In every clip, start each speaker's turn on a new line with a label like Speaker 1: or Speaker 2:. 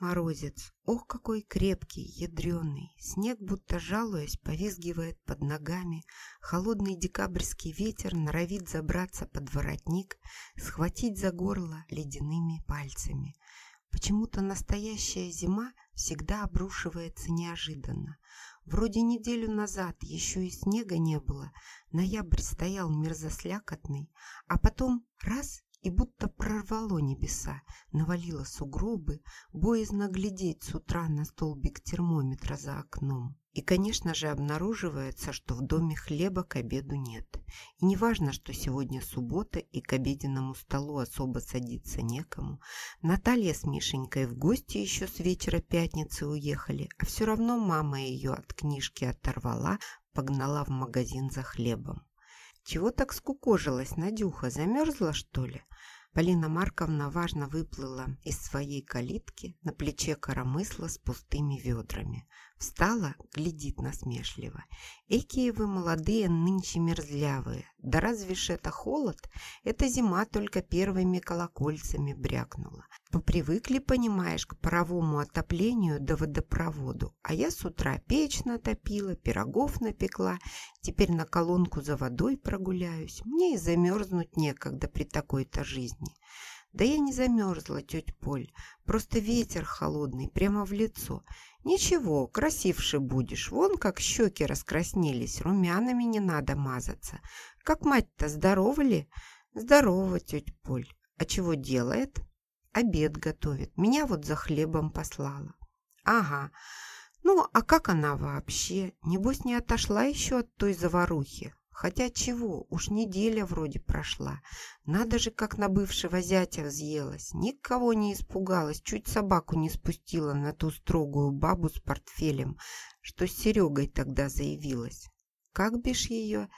Speaker 1: Морозец, ох, какой крепкий, ядреный. Снег, будто жалуясь, повизгивает под ногами. Холодный декабрьский ветер норовит забраться под воротник, схватить за горло ледяными пальцами. Почему-то настоящая зима всегда обрушивается неожиданно. Вроде неделю назад еще и снега не было, ноябрь стоял мерзослякотный, а потом раз и будто прорвало небеса, навалило сугробы, боязно глядеть с утра на столбик термометра за окном. И, конечно же, обнаруживается, что в доме хлеба к обеду нет. И не важно, что сегодня суббота и к обеденному столу особо садиться некому. Наталья с Мишенькой в гости еще с вечера пятницы уехали, а все равно мама ее от книжки оторвала, погнала в магазин за хлебом. «Чего так скукожилась, Надюха? Замерзла, что ли?» Полина Марковна важно выплыла из своей калитки на плече коромысла с пустыми ведрами. Встала, глядит насмешливо. Экие вы молодые, нынче мерзлявые. Да разве ж это холод? Эта зима только первыми колокольцами брякнула. Попривыкли, понимаешь, к паровому отоплению да водопроводу. А я с утра печь натопила, пирогов напекла. Теперь на колонку за водой прогуляюсь. Мне и замерзнуть некогда при такой-то жизни. Да я не замерзла, тетя Поль. Просто ветер холодный, прямо в лицо. Ничего, красивше будешь. Вон как щеки раскраснелись, румянами не надо мазаться. Как мать-то, здорова ли? Здорова, тетя Поль. А чего делает? Обед готовит. Меня вот за хлебом послала. Ага. Ну, а как она вообще? Небось, не отошла еще от той заварухи? Хотя чего, уж неделя вроде прошла. Надо же, как на бывшего зятя взъелась. Никого не испугалась, чуть собаку не спустила на ту строгую бабу с портфелем, что с Серегой тогда заявилась. Как бишь ее...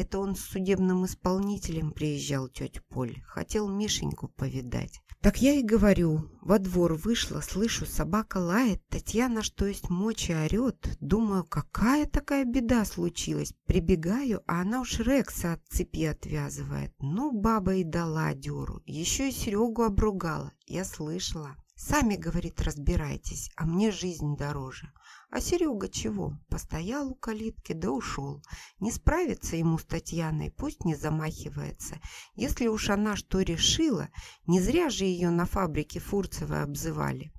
Speaker 1: Это он с судебным исполнителем приезжал, тетя Поль. Хотел Мишеньку повидать. Так я и говорю. Во двор вышла, слышу, собака лает. Татьяна, что есть мочи, орет. Думаю, какая такая беда случилась. Прибегаю, а она уж Рекса от цепи отвязывает. Ну, баба и дала дёру. Еще и Серегу обругала. Я слышала. Сами, говорит, разбирайтесь, а мне жизнь дороже. А Серега чего? Постоял у калитки, да ушел. Не справится ему с Татьяной, пусть не замахивается. Если уж она что решила, не зря же ее на фабрике Фурцева обзывали.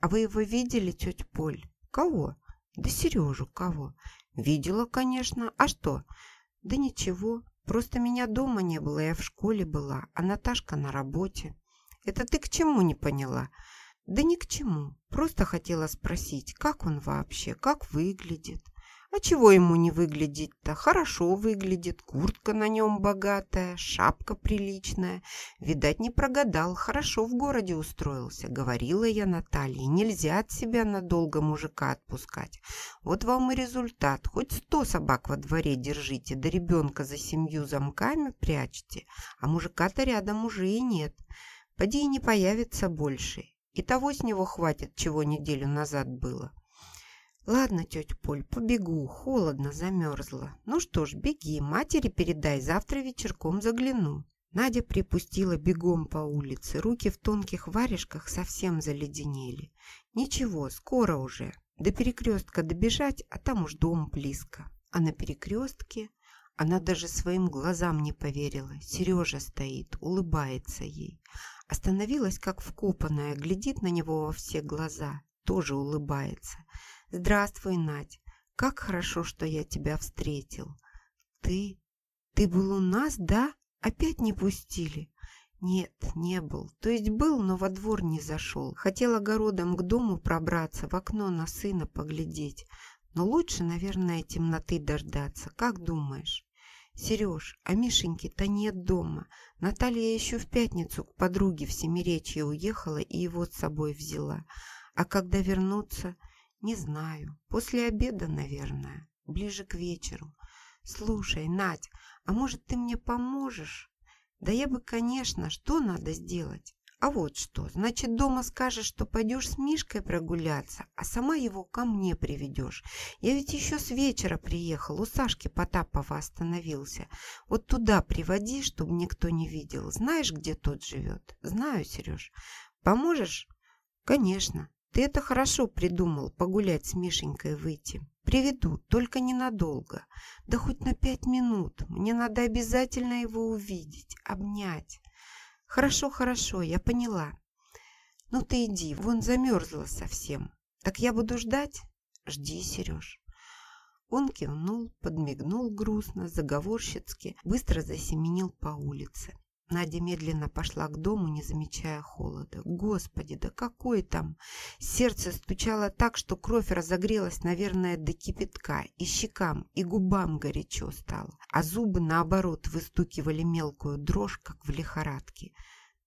Speaker 1: А вы его видели, тетя Поль? Кого? Да Сережу кого? Видела, конечно. А что? Да ничего. Просто меня дома не было, я в школе была, а Наташка на работе. Это ты к чему не поняла? Да ни к чему. Просто хотела спросить, как он вообще, как выглядит. А чего ему не выглядеть-то? Хорошо выглядит, куртка на нем богатая, шапка приличная. Видать, не прогадал, хорошо в городе устроился. Говорила я Наталье, нельзя от себя надолго мужика отпускать. Вот вам и результат. Хоть сто собак во дворе держите, да ребенка за семью замками прячьте. А мужика-то рядом уже и нет. Поди и не появится больше. И того с него хватит, чего неделю назад было. Ладно, тетя Поль, побегу. Холодно, замерзла. Ну что ж, беги, матери передай, завтра вечерком загляну. Надя припустила бегом по улице. Руки в тонких варежках совсем заледенели. Ничего, скоро уже. До перекрестка добежать, а там уж дом близко. А на перекрестке она даже своим глазам не поверила. Сережа стоит, улыбается ей. Остановилась, как вкопанная, глядит на него во все глаза, тоже улыбается. «Здравствуй, Надь! Как хорошо, что я тебя встретил!» «Ты? Ты был у нас, да? Опять не пустили?» «Нет, не был. То есть был, но во двор не зашел. Хотел огородом к дому пробраться, в окно на сына поглядеть. Но лучше, наверное, темноты дождаться. Как думаешь?» «Сереж, а Мишеньки-то нет дома. Наталья еще в пятницу к подруге в Семиречье уехала и его с собой взяла. А когда вернуться, не знаю. После обеда, наверное, ближе к вечеру. Слушай, Надь, а может ты мне поможешь? Да я бы, конечно, что надо сделать? А вот что, значит, дома скажешь, что пойдешь с Мишкой прогуляться, а сама его ко мне приведешь. Я ведь еще с вечера приехал, у Сашки Потапова остановился. Вот туда приводи, чтобы никто не видел. Знаешь, где тот живет? Знаю, Сереж. Поможешь? Конечно, ты это хорошо придумал, погулять с Мишенькой выйти. Приведу, только ненадолго. Да хоть на пять минут. Мне надо обязательно его увидеть, обнять. Хорошо, хорошо, я поняла. Ну ты иди, вон замерзла совсем. Так я буду ждать? Жди, Сереж. Он кивнул, подмигнул грустно, заговорщицки, быстро засеменил по улице. Надя медленно пошла к дому, не замечая холода. Господи, да какой там! Сердце стучало так, что кровь разогрелась, наверное, до кипятка. И щекам, и губам горячо стало. А зубы, наоборот, выстукивали мелкую дрожь, как в лихорадке.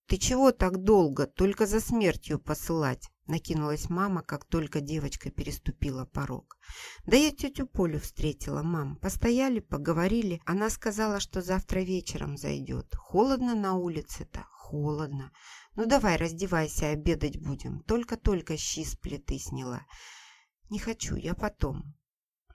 Speaker 1: «Ты чего так долго? Только за смертью посылать!» Накинулась мама, как только девочка переступила порог. «Да я тетю Полю встретила, мам. Постояли, поговорили. Она сказала, что завтра вечером зайдет. Холодно на улице-то? Холодно. Ну давай, раздевайся, обедать будем. Только-только щи с плиты сняла. Не хочу, я потом».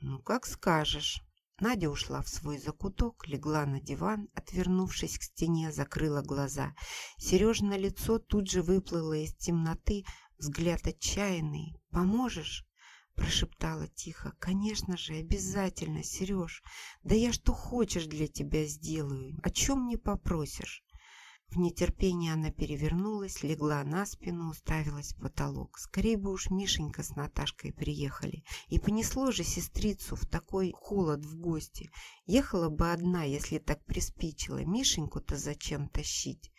Speaker 1: «Ну, как скажешь». Надя ушла в свой закуток, легла на диван, отвернувшись к стене, закрыла глаза. Сережа лицо тут же выплыло из темноты, взгляд отчаянный. «Поможешь?» – прошептала тихо. «Конечно же, обязательно, Сереж. Да я что хочешь для тебя сделаю. О чем не попросишь?» В нетерпении она перевернулась, легла на спину, уставилась в потолок. Скорее бы уж Мишенька с Наташкой приехали. И понесло же сестрицу в такой холод в гости. Ехала бы одна, если так приспичило. Мишеньку-то зачем тащить?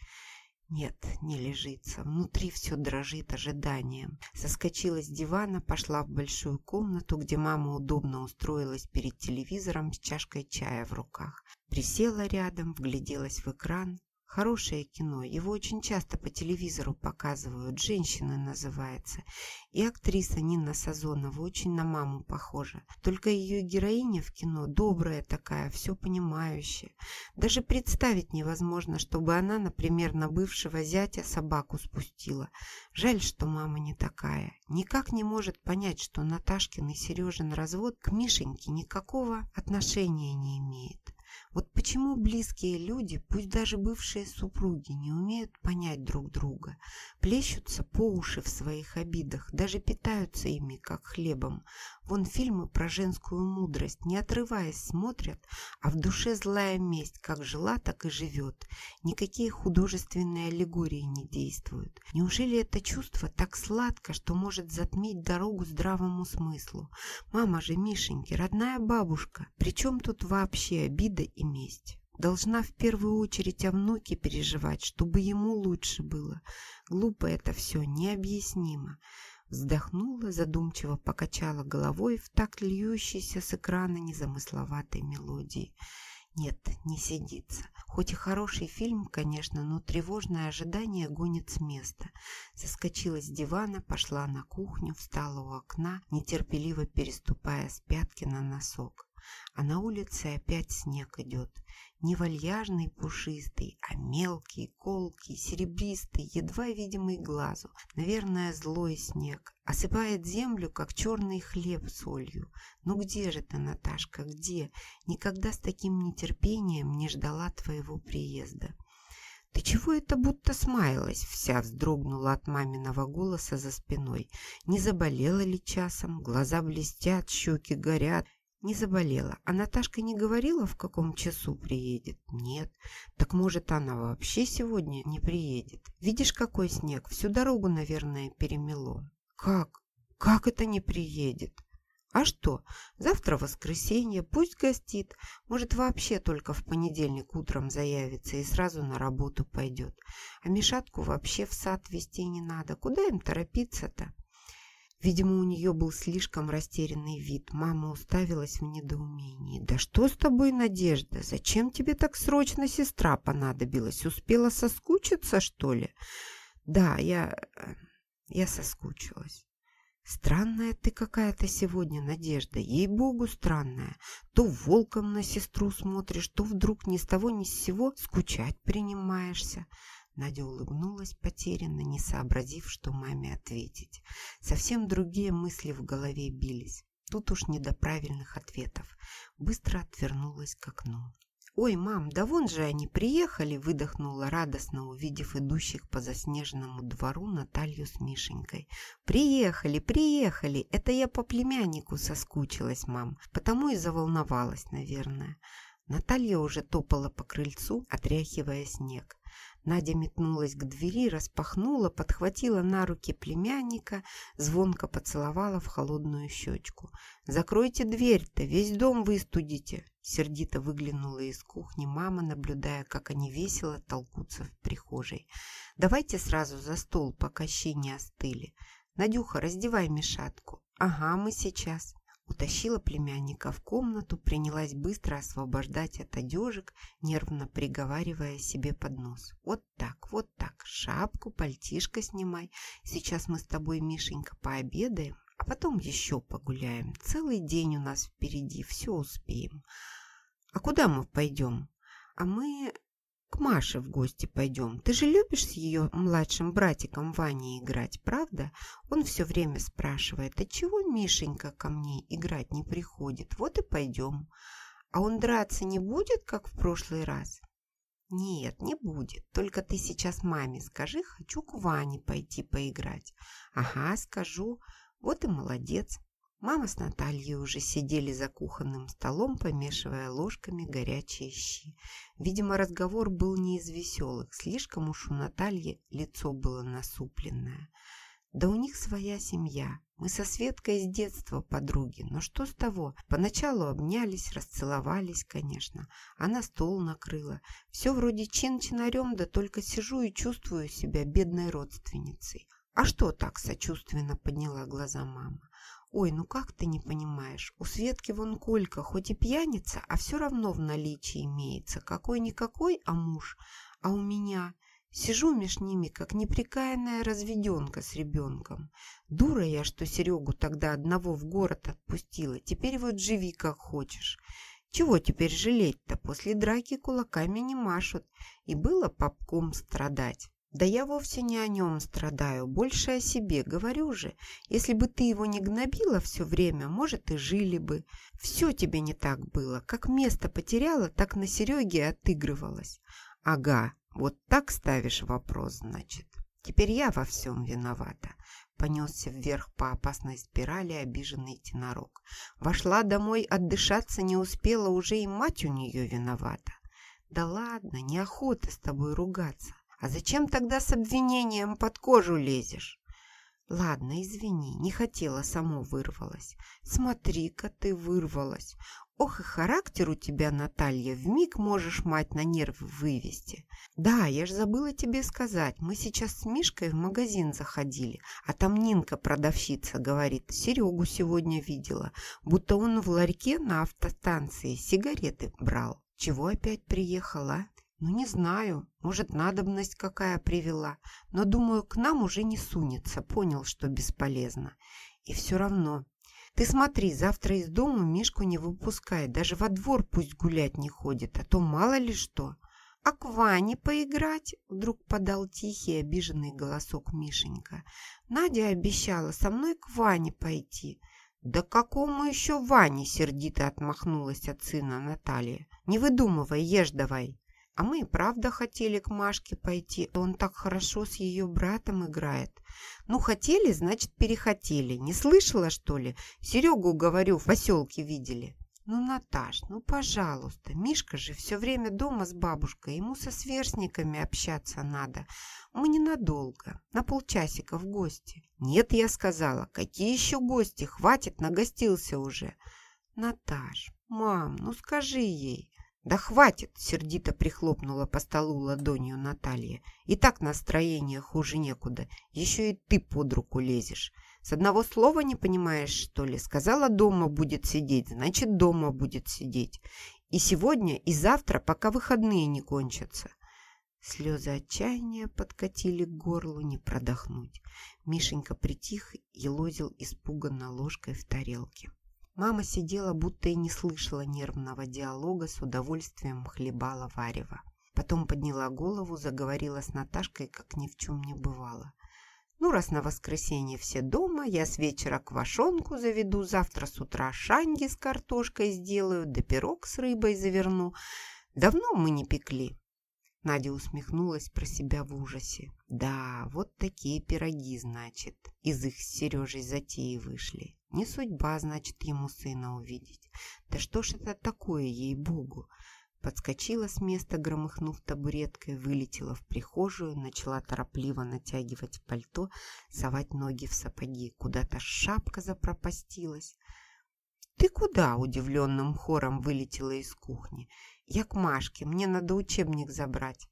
Speaker 1: Нет, не лежится. Внутри все дрожит ожиданием. Соскочила с дивана, пошла в большую комнату, где мама удобно устроилась перед телевизором с чашкой чая в руках. Присела рядом, вгляделась в экран. Хорошее кино, его очень часто по телевизору показывают, «Женщины» называется. И актриса Нина Сазонова очень на маму похожа. Только ее героиня в кино добрая такая, все понимающая. Даже представить невозможно, чтобы она, например, на бывшего зятя собаку спустила. Жаль, что мама не такая. Никак не может понять, что Наташкин и Сережин развод к Мишеньке никакого отношения не имеет. Вот почему близкие люди, пусть даже бывшие супруги, не умеют понять друг друга, плещутся по уши в своих обидах, даже питаются ими, как хлебом. Вон фильмы про женскую мудрость, не отрываясь, смотрят, а в душе злая месть, как жила, так и живет. Никакие художественные аллегории не действуют. Неужели это чувство так сладко, что может затмить дорогу здравому смыслу? Мама же Мишеньки, родная бабушка. Причем тут вообще обида и месть. Должна в первую очередь о внуке переживать, чтобы ему лучше было. Глупо это все, необъяснимо. Вздохнула, задумчиво покачала головой в такт льющейся с экрана незамысловатой мелодии. Нет, не сидится. Хоть и хороший фильм, конечно, но тревожное ожидание гонит с места. Соскочила с дивана, пошла на кухню, встала у окна, нетерпеливо переступая с пятки на носок. А на улице опять снег идет. Не вальяжный, пушистый, а мелкий, колкий, серебристый, едва видимый глазу. Наверное, злой снег. Осыпает землю, как черный хлеб солью. Ну где же ты, Наташка, где? Никогда с таким нетерпением не ждала твоего приезда. «Ты чего это будто смаялась?» Вся вздрогнула от маминого голоса за спиной. «Не заболела ли часом? Глаза блестят, щеки горят. Не заболела. А Наташка не говорила, в каком часу приедет? Нет. Так может, она вообще сегодня не приедет? Видишь, какой снег? Всю дорогу, наверное, перемело. Как? Как это не приедет? А что? Завтра воскресенье, пусть гостит. Может, вообще только в понедельник утром заявится и сразу на работу пойдет. А Мишатку вообще в сад вести не надо. Куда им торопиться-то? Видимо, у нее был слишком растерянный вид. Мама уставилась в недоумении. «Да что с тобой, Надежда? Зачем тебе так срочно сестра понадобилась? Успела соскучиться, что ли?» «Да, я... я соскучилась». «Странная ты какая-то сегодня, Надежда, ей-богу, странная. То волком на сестру смотришь, то вдруг ни с того ни с сего скучать принимаешься. Надя улыбнулась потерянно, не сообразив, что маме ответить. Совсем другие мысли в голове бились. Тут уж не до правильных ответов. Быстро отвернулась к окну. «Ой, мам, да вон же они приехали!» выдохнула радостно, увидев идущих по заснеженному двору Наталью с Мишенькой. «Приехали, приехали! Это я по племяннику соскучилась, мам, потому и заволновалась, наверное». Наталья уже топала по крыльцу, отряхивая снег. Надя метнулась к двери, распахнула, подхватила на руки племянника, звонко поцеловала в холодную щечку. «Закройте дверь-то, весь дом выстудите!» Сердито выглянула из кухни мама, наблюдая, как они весело толкутся в прихожей. «Давайте сразу за стол, пока щи не остыли. Надюха, раздевай мешатку». «Ага, мы сейчас». Утащила племянника в комнату, принялась быстро освобождать от одежек, нервно приговаривая себе под нос. «Вот так, вот так, шапку, пальтишко снимай. Сейчас мы с тобой, Мишенька, пообедаем, а потом еще погуляем. Целый день у нас впереди, все успеем. А куда мы пойдем? А мы к Маше в гости пойдем. Ты же любишь с ее младшим братиком Ваней играть, правда? Он все время спрашивает, а чего Мишенька ко мне играть не приходит? Вот и пойдем. А он драться не будет, как в прошлый раз? Нет, не будет. Только ты сейчас маме скажи, хочу к Ване пойти поиграть. Ага, скажу. Вот и молодец. Мама с Натальей уже сидели за кухонным столом, помешивая ложками горячие щи. Видимо, разговор был не из веселых, слишком уж у Натальи лицо было насупленное. Да у них своя семья. Мы со Светкой с детства подруги, но что с того? Поначалу обнялись, расцеловались, конечно. Она стол накрыла. Все вроде чин-чинарем, да только сижу и чувствую себя бедной родственницей. А что так сочувственно подняла глаза мама? Ой, ну как ты не понимаешь? У Светки вон Колька, хоть и пьяница, а все равно в наличии имеется. Какой-никакой, а муж. А у меня... Сижу меж ними, как неприкаянная разведенка с ребенком. Дура я, что Серегу тогда одного в город отпустила. Теперь вот живи как хочешь. Чего теперь жалеть-то? После драки кулаками не машут. И было попком страдать. Да я вовсе не о нем страдаю, больше о себе, говорю же. Если бы ты его не гнобила все время, может, и жили бы. Все тебе не так было. Как место потеряла, так на Сереге отыгрывалась. Ага, вот так ставишь вопрос, значит. Теперь я во всем виновата. Понесся вверх по опасной спирали обиженный тенорок. Вошла домой, отдышаться не успела, уже и мать у нее виновата. Да ладно, неохота с тобой ругаться. А зачем тогда с обвинением под кожу лезешь? Ладно, извини, не хотела, само вырвалась. Смотри-ка ты вырвалась. Ох и характер у тебя, Наталья, вмиг можешь мать на нервы вывести. Да, я ж забыла тебе сказать, мы сейчас с Мишкой в магазин заходили, а там Нинка, продавщица, говорит, Серегу сегодня видела, будто он в ларьке на автостанции сигареты брал. Чего опять приехала? Ну, не знаю, может, надобность какая привела, но, думаю, к нам уже не сунется, понял, что бесполезно. И все равно. Ты смотри, завтра из дома Мишку не выпускай, даже во двор пусть гулять не ходит, а то мало ли что. А к Ване поиграть? Вдруг подал тихий, обиженный голосок Мишенька. Надя обещала со мной к Ване пойти. «Да какому еще Ване?» – сердито отмахнулась от сына Наталья. «Не выдумывай, ешь давай». А мы и правда хотели к Машке пойти, он так хорошо с ее братом играет. Ну, хотели, значит, перехотели. Не слышала, что ли? Серегу, говорю, в поселке видели. Ну, Наташ, ну, пожалуйста, Мишка же все время дома с бабушкой, ему со сверстниками общаться надо. Мы ненадолго, на полчасика в гости. Нет, я сказала, какие еще гости, хватит, нагостился уже. Наташ, мам, ну скажи ей. «Да хватит!» – сердито прихлопнула по столу ладонью Наталья. «И так настроение хуже некуда. Еще и ты под руку лезешь. С одного слова не понимаешь, что ли? Сказала, дома будет сидеть, значит, дома будет сидеть. И сегодня, и завтра, пока выходные не кончатся». Слезы отчаяния подкатили к горлу, не продохнуть. Мишенька притих и лозил испуганно ложкой в тарелке. Мама сидела, будто и не слышала нервного диалога, с удовольствием хлебала варево. Потом подняла голову, заговорила с Наташкой, как ни в чем не бывало. «Ну, раз на воскресенье все дома, я с вечера квашонку заведу, завтра с утра шанги с картошкой сделаю, да пирог с рыбой заверну. Давно мы не пекли. Надя усмехнулась про себя в ужасе. Да, вот такие пироги, значит, из их с Сережей затеи вышли. Не судьба, значит, ему сына увидеть. Да что ж это такое, ей-богу? Подскочила с места, громыхнув табуреткой, вылетела в прихожую, начала торопливо натягивать пальто, совать ноги в сапоги. Куда-то шапка запропастилась. «Ты куда?» – удивленным хором вылетела из кухни. «Я к Машке, мне надо учебник забрать».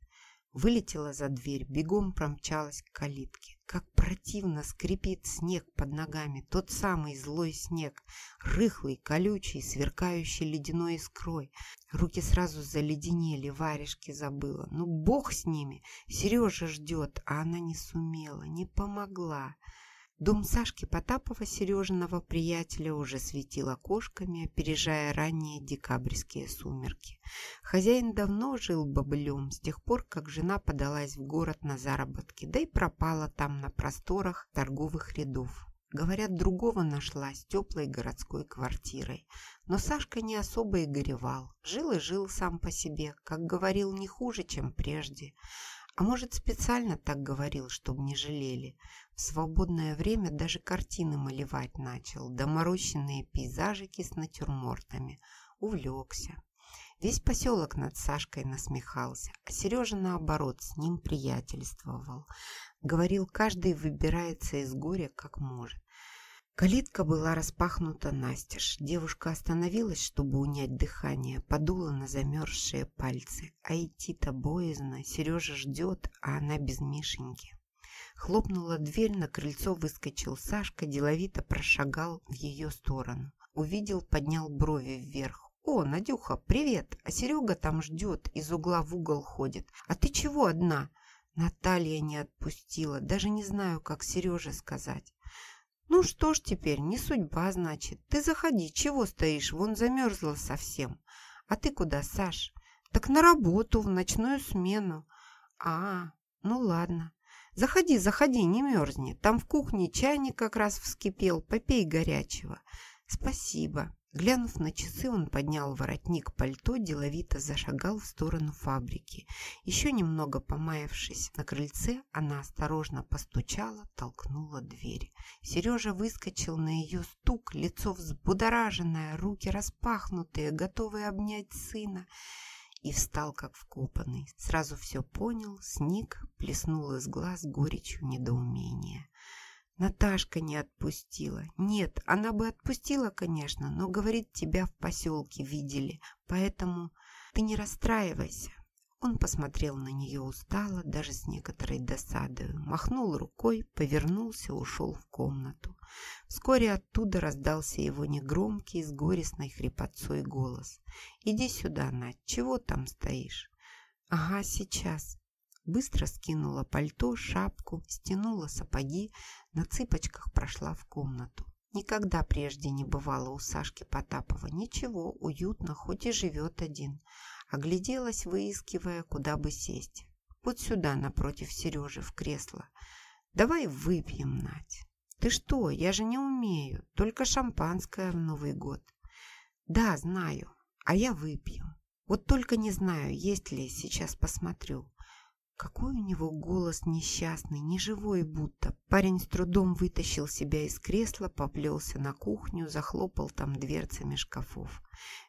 Speaker 1: Вылетела за дверь, бегом промчалась к калитке. Как противно скрипит снег под ногами, тот самый злой снег, рыхлый, колючий, сверкающий ледяной искрой. Руки сразу заледенели, варежки забыла. Ну, бог с ними! Сережа ждет, а она не сумела, не помогла. Дом Сашки Потапова, Сережиного приятеля, уже светил окошками, опережая ранние декабрьские сумерки. Хозяин давно жил бобылем с тех пор, как жена подалась в город на заработки, да и пропала там на просторах торговых рядов. Говорят, другого нашла с теплой городской квартирой. Но Сашка не особо и горевал. Жил и жил сам по себе, как говорил, не хуже, чем прежде. А может, специально так говорил, чтобы не жалели. В свободное время даже картины малевать начал, доморощенные пейзажики с натюрмортами. Увлекся. Весь поселок над Сашкой насмехался, а Сережа, наоборот, с ним приятельствовал. Говорил, каждый выбирается из горя как может. Калитка была распахнута настежь. Девушка остановилась, чтобы унять дыхание, подула на замерзшие пальцы. А идти-то боязно, Сережа ждет, а она без Мишеньки. Хлопнула дверь, на крыльцо выскочил Сашка, деловито прошагал в ее сторону. Увидел, поднял брови вверх. «О, Надюха, привет! А Серега там ждет, из угла в угол ходит. А ты чего одна?» Наталья не отпустила, даже не знаю, как Сереже сказать. «Ну что ж теперь, не судьба, значит. Ты заходи, чего стоишь, вон замерзла совсем. А ты куда, Саш? Так на работу, в ночную смену. А, ну ладно. Заходи, заходи, не мерзни. Там в кухне чайник как раз вскипел, попей горячего. Спасибо. Глянув на часы, он поднял воротник пальто, деловито зашагал в сторону фабрики. Еще немного помаявшись на крыльце, она осторожно постучала, толкнула дверь. Сережа выскочил на ее стук, лицо взбудораженное, руки распахнутые, готовые обнять сына, и встал как вкопанный. Сразу все понял, сник, плеснул из глаз горечью недоумения. Наташка не отпустила. Нет, она бы отпустила, конечно, но, говорит, тебя в поселке видели, поэтому ты не расстраивайся. Он посмотрел на нее устало, даже с некоторой досадой, махнул рукой, повернулся, ушел в комнату. Вскоре оттуда раздался его негромкий, с горестной хрипотцой голос. «Иди сюда, Надь, чего там стоишь?» «Ага, сейчас». Быстро скинула пальто, шапку, стянула сапоги, на цыпочках прошла в комнату. Никогда прежде не бывало у Сашки Потапова. Ничего, уютно, хоть и живет один. Огляделась, выискивая, куда бы сесть. Вот сюда, напротив Сережи, в кресло. Давай выпьем, Надь. Ты что, я же не умею. Только шампанское в Новый год. Да, знаю. А я выпью. Вот только не знаю, есть ли, сейчас посмотрю. Какой у него голос несчастный, неживой будто. Парень с трудом вытащил себя из кресла, поплелся на кухню, захлопал там дверцами шкафов.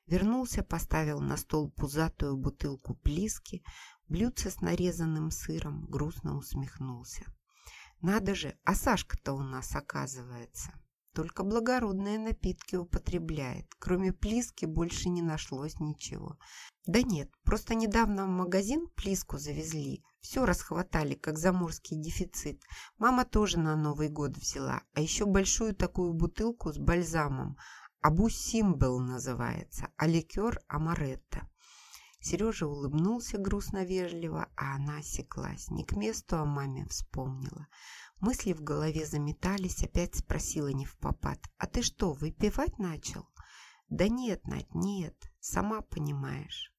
Speaker 1: Вернулся, поставил на стол пузатую бутылку плиски, блюдце с нарезанным сыром, грустно усмехнулся. Надо же, а Сашка-то у нас оказывается. Только благородные напитки употребляет. Кроме плиски больше не нашлось ничего. Да нет, просто недавно в магазин плиску завезли. Все расхватали, как заморский дефицит. Мама тоже на Новый год взяла. А еще большую такую бутылку с бальзамом. Абу Симбел называется, а ликер Амаретто. Сережа улыбнулся грустно-вежливо, а она осеклась. Не к месту о маме вспомнила. Мысли в голове заметались, опять спросила не в попад. «А ты что, выпивать начал?» «Да нет, Надь, нет, сама понимаешь».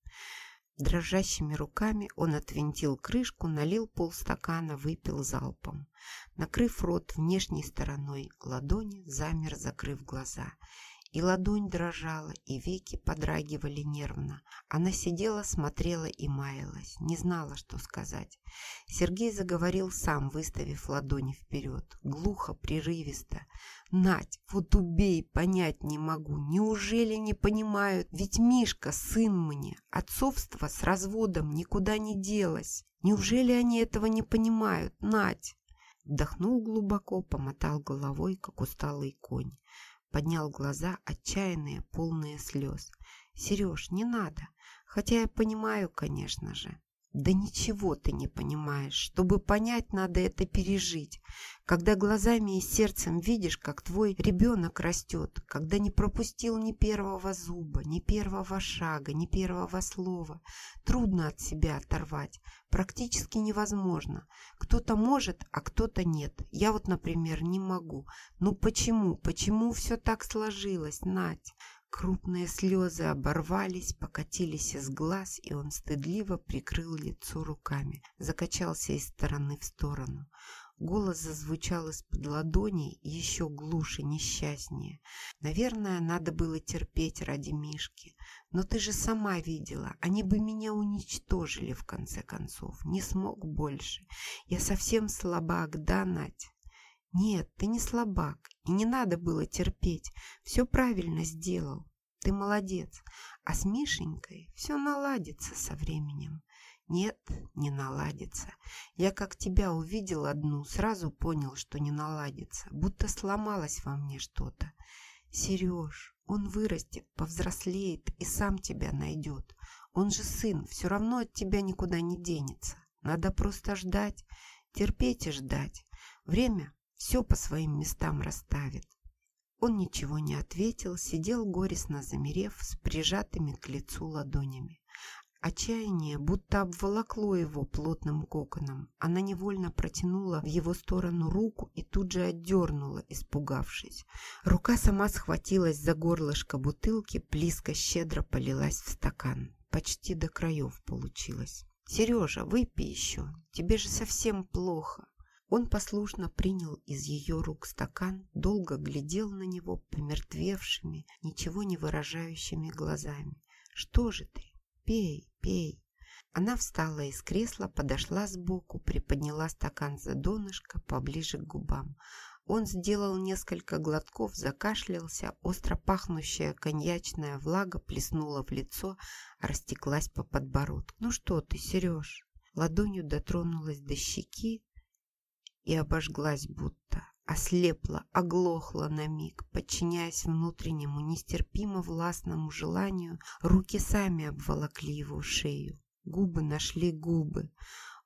Speaker 1: Дрожащими руками он отвинтил крышку, налил полстакана, выпил залпом. Накрыв рот внешней стороной ладони, замер, закрыв глаза. И ладонь дрожала, и веки подрагивали нервно. Она сидела, смотрела и маялась, не знала, что сказать. Сергей заговорил сам, выставив ладони вперед, глухо, прерывисто. «Надь, вот убей, понять не могу. Неужели не понимают? Ведь Мишка сын мне. Отцовство с разводом никуда не делось. Неужели они этого не понимают, Надь?» Вдохнул глубоко, помотал головой, как усталый конь поднял глаза, отчаянные, полные слез. «Сереж, не надо, хотя я понимаю, конечно же». Да ничего ты не понимаешь. Чтобы понять, надо это пережить. Когда глазами и сердцем видишь, как твой ребенок растет, когда не пропустил ни первого зуба, ни первого шага, ни первого слова, трудно от себя оторвать. Практически невозможно. Кто-то может, а кто-то нет. Я вот, например, не могу. Ну почему? Почему все так сложилось, Надь? Крупные слезы оборвались, покатились из глаз, и он стыдливо прикрыл лицо руками, закачался из стороны в сторону. Голос зазвучал из-под ладоней еще глуше, несчастнее. Наверное, надо было терпеть ради Мишки. Но ты же сама видела, они бы меня уничтожили в конце концов. Не смог больше. Я совсем слабак, да, Надь? «Нет, ты не слабак, и не надо было терпеть. Все правильно сделал. Ты молодец. А с Мишенькой все наладится со временем». «Нет, не наладится. Я как тебя увидел одну, сразу понял, что не наладится, будто сломалось во мне что-то. Сереж, он вырастет, повзрослеет и сам тебя найдет. Он же сын, все равно от тебя никуда не денется. Надо просто ждать, терпеть и ждать. Время все по своим местам расставит. Он ничего не ответил, сидел горестно замерев с прижатыми к лицу ладонями. Отчаяние будто обволокло его плотным коконом. Она невольно протянула в его сторону руку и тут же отдернула, испугавшись. Рука сама схватилась за горлышко бутылки, близко щедро полилась в стакан. Почти до краев получилось. «Сережа, выпей еще, тебе же совсем плохо». Он послушно принял из ее рук стакан, долго глядел на него помертвевшими, ничего не выражающими глазами. «Что же ты? Пей, пей!» Она встала из кресла, подошла сбоку, приподняла стакан за донышко поближе к губам. Он сделал несколько глотков, закашлялся, остро пахнущая коньячная влага плеснула в лицо, растеклась по подбородку. «Ну что ты, Сереж?» Ладонью дотронулась до щеки, и обожглась будто, ослепла, оглохла на миг, подчиняясь внутреннему, нестерпимо властному желанию, руки сами обволокли его шею. Губы нашли губы.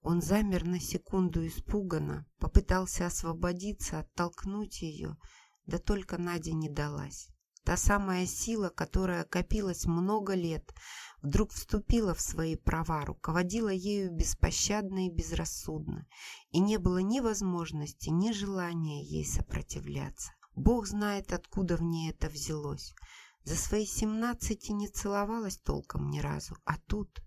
Speaker 1: Он замер на секунду испуганно, попытался освободиться, оттолкнуть ее, да только Надя не далась. Та самая сила, которая копилась много лет, вдруг вступила в свои права, руководила ею беспощадно и безрассудно, и не было ни возможности, ни желания ей сопротивляться. Бог знает, откуда в ней это взялось. За свои семнадцати не целовалась толком ни разу, а тут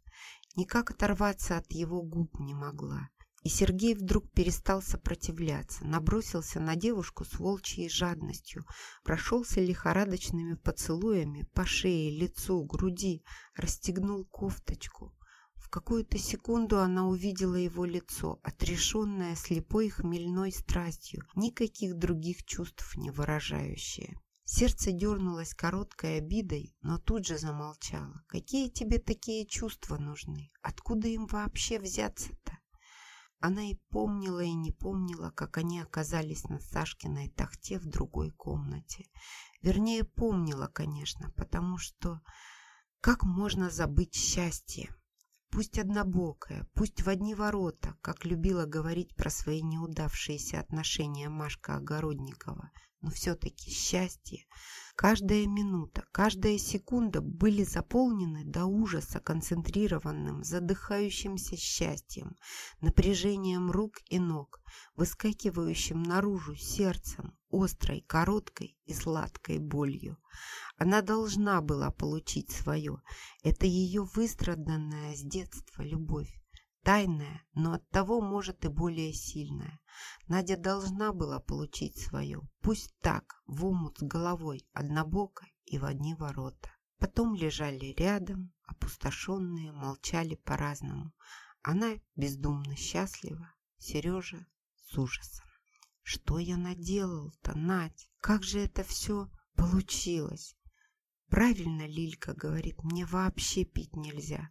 Speaker 1: никак оторваться от его губ не могла. И Сергей вдруг перестал сопротивляться, набросился на девушку с волчьей жадностью, прошелся лихорадочными поцелуями по шее, лицу, груди, расстегнул кофточку. В какую-то секунду она увидела его лицо, отрешенное слепой хмельной страстью, никаких других чувств не выражающее. Сердце дернулось короткой обидой, но тут же замолчало. Какие тебе такие чувства нужны? Откуда им вообще взяться-то? Она и помнила, и не помнила, как они оказались на Сашкиной тахте в другой комнате. Вернее, помнила, конечно, потому что как можно забыть счастье? Пусть однобокое, пусть в одни ворота, как любила говорить про свои неудавшиеся отношения Машка Огородникова, но все-таки счастье, каждая минута, каждая секунда были заполнены до ужаса концентрированным, задыхающимся счастьем, напряжением рук и ног, выскакивающим наружу сердцем, острой, короткой и сладкой болью. Она должна была получить свое. Это ее выстраданная с детства любовь. Тайная, но оттого, может, и более сильная. Надя должна была получить свое. Пусть так, в омут с головой, однобоко и в одни ворота. Потом лежали рядом, опустошенные, молчали по-разному. Она бездумно счастлива, Сережа с ужасом. Что я наделал-то, Надь? Как же это все получилось? Правильно Лилька говорит, мне вообще пить нельзя.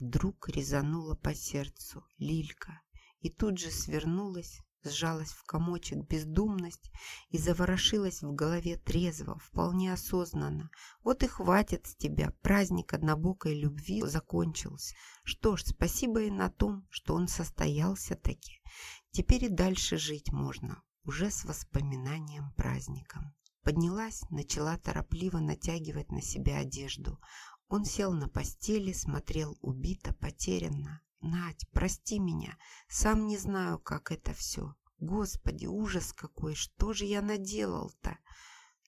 Speaker 1: Вдруг резанула по сердцу Лилька и тут же свернулась, сжалась в комочек бездумность и заворошилась в голове трезво, вполне осознанно. Вот и хватит с тебя, праздник однобокой любви закончился. Что ж, спасибо и на том, что он состоялся таки. Теперь и дальше жить можно, уже с воспоминанием праздником. Поднялась, начала торопливо натягивать на себя одежду. Он сел на постели, смотрел убито, потерянно. Надь, прости меня, сам не знаю, как это все. Господи, ужас какой, что же я наделал-то?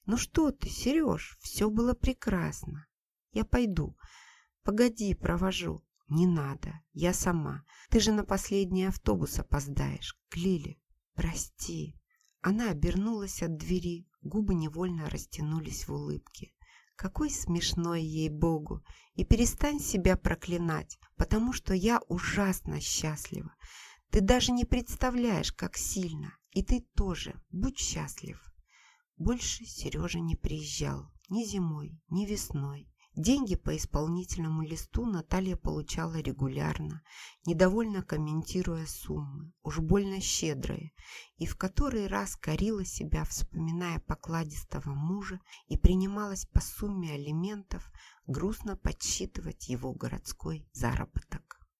Speaker 1: Ну что ты, Сереж, все было прекрасно. Я пойду. Погоди, провожу. Не надо, я сама. Ты же на последний автобус опоздаешь. К Лиле. Прости. Она обернулась от двери, губы невольно растянулись в улыбке. Какой смешной ей-богу! И перестань себя проклинать, потому что я ужасно счастлива. Ты даже не представляешь, как сильно. И ты тоже. Будь счастлив. Больше Сережа не приезжал. Ни зимой, ни весной. Деньги по исполнительному листу Наталья получала регулярно, недовольно комментируя суммы, уж больно щедрые, и в который раз корила себя, вспоминая покладистого мужа, и принималась по сумме алиментов грустно подсчитывать его городской заработок.